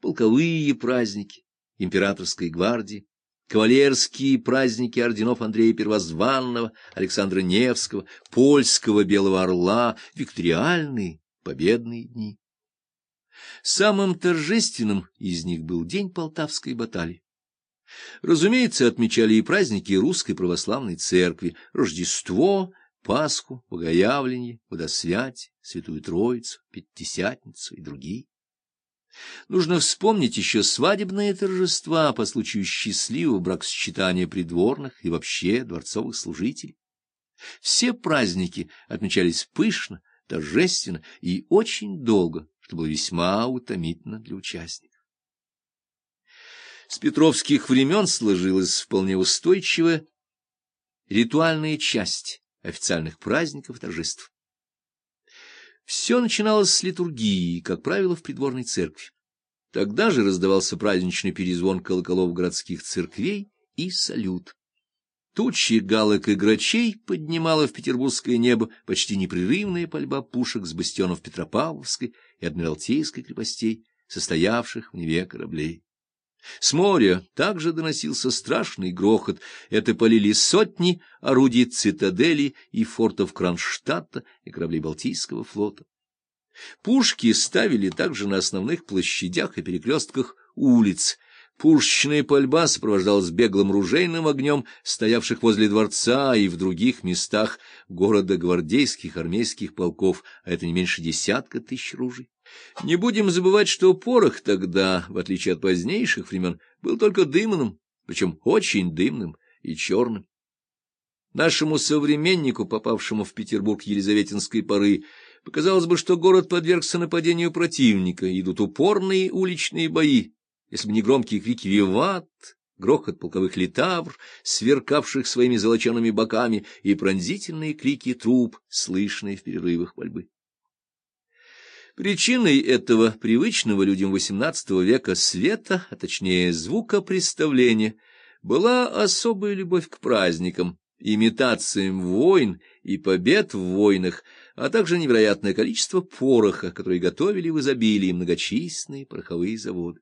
полковые праздники императорской гвардии, кавалерские праздники орденов Андрея Первозванного, Александра Невского, польского Белого Орла, викториальные победные дни. Самым торжественным из них был день Полтавской баталии. Разумеется, отмечали и праздники Русской Православной Церкви, Рождество, Пасху, Богоявление, Водосвятие, Святую Троицу, Пятидесятницу и другие. Нужно вспомнить еще свадебные торжества по случаю счастливого бракосочетания придворных и вообще дворцовых служителей. Все праздники отмечались пышно, торжественно и очень долго, что было весьма утомительно для участников. С петровских времен сложилась вполне устойчивая ритуальная часть официальных праздников и торжеств. Все начиналось с литургии, как правило, в придворной церкви. Тогда же раздавался праздничный перезвон колоколов городских церквей и салют. Тучи галок и грачей поднимала в петербургское небо почти непрерывная пальба пушек с бастионов Петропавловской и Адмиралтейской крепостей, состоявших в Неве кораблей. С моря также доносился страшный грохот. Это полили сотни орудий цитадели и фортов Кронштадта и кораблей Балтийского флота. Пушки ставили также на основных площадях и перекрестках улиц. Пушечная пальба сопровождалась беглым ружейным огнем, стоявших возле дворца и в других местах города гвардейских армейских полков, а это не меньше десятка тысяч ружей. Не будем забывать, что порох тогда, в отличие от позднейших времен, был только дымным, причем очень дымным и черным. Нашему современнику, попавшему в Петербург Елизаветинской поры, показалось бы, что город подвергся нападению противника, идут упорные уличные бои, если бы не громкие крики «Виват!», грохот полковых литавр, сверкавших своими золочеными боками, и пронзительные крики труп, слышные в перерывах пальбы. Причиной этого привычного людям XVIII века света, а точнее звука представления, была особая любовь к праздникам, имитациям войн и побед в войнах, а также невероятное количество пороха, который готовили в изобилии многочисленные пороховые заводы.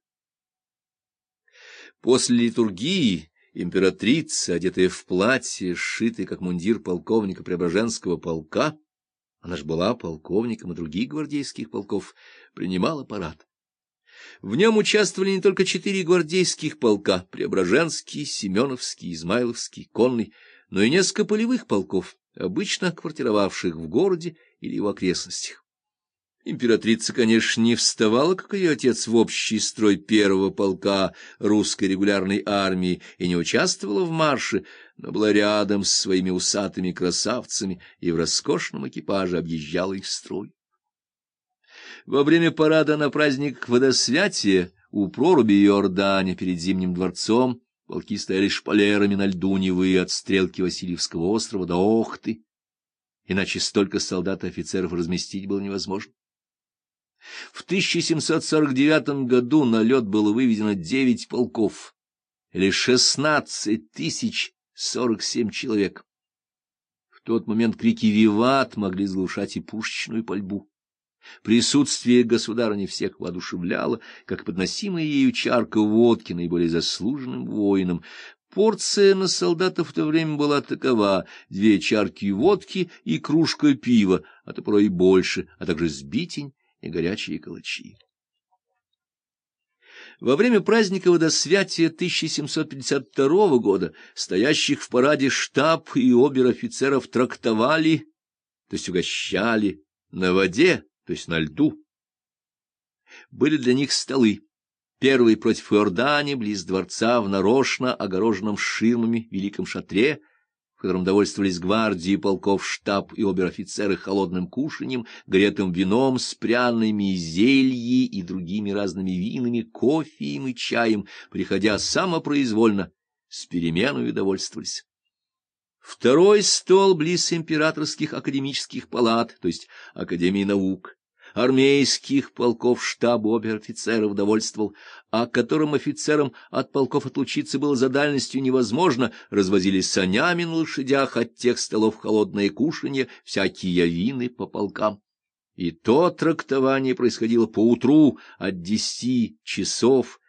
После литургии императрица, одетая в платье, сшитое как мундир полковника Преображенского полка, она ж была полковником и других гвардейских полков, принимала парад. В нем участвовали не только четыре гвардейских полка — Преображенский, Семеновский, Измайловский, Конный, но и несколько полевых полков, обычно квартировавших в городе или в окрестностях. Императрица, конечно, не вставала, как ее отец, в общий строй первого полка русской регулярной армии и не участвовала в марше, но была рядом с своими усатыми красавцами и в роскошном экипаже объезжала их строй. Во время парада на праздник водосвятия у проруби Иордани перед Зимним дворцом полки стояли шпалерами на льду Невы от стрелки Васильевского острова до Охты, иначе столько солдат и офицеров разместить было невозможно. В 1749 году на лед было выведено девять полков, или шестнадцать тысяч сорок семь человек. В тот момент крики «Виват!» могли заглушать и пушечную пальбу. Присутствие государыни всех воодушевляло, как подносимая ею чарка водки наиболее заслуженным воинам. Порция на солдатов в то время была такова — две чарки водки и кружка пива, а то порой и больше, а также сбитень и горячие калачи. Во время праздника водосвятия 1752 года стоящих в параде штаб и обер-офицеров трактовали, то есть угощали, на воде, то есть на льду. Были для них столы. Первый против Иордани, близ дворца, в нарочно огороженном ширмами великом шатре, котором довольствовались гвардии, полков, штаб и обер-офицеры холодным кушаньем, гретым вином с пряными зельи и другими разными винами, кофеем и чаем, приходя самопроизвольно, с переменою довольствовались. Второй стол близ императорских академических палат, то есть Академии наук, армейских полков штаба обер-офицеров довольствовал, а которым офицерам от полков отлучиться было за дальностью невозможно, развозили санями на лошадях от тех столов холодное кушанье, всякие вины по полкам. и то трактование происходило поутру от десяти часов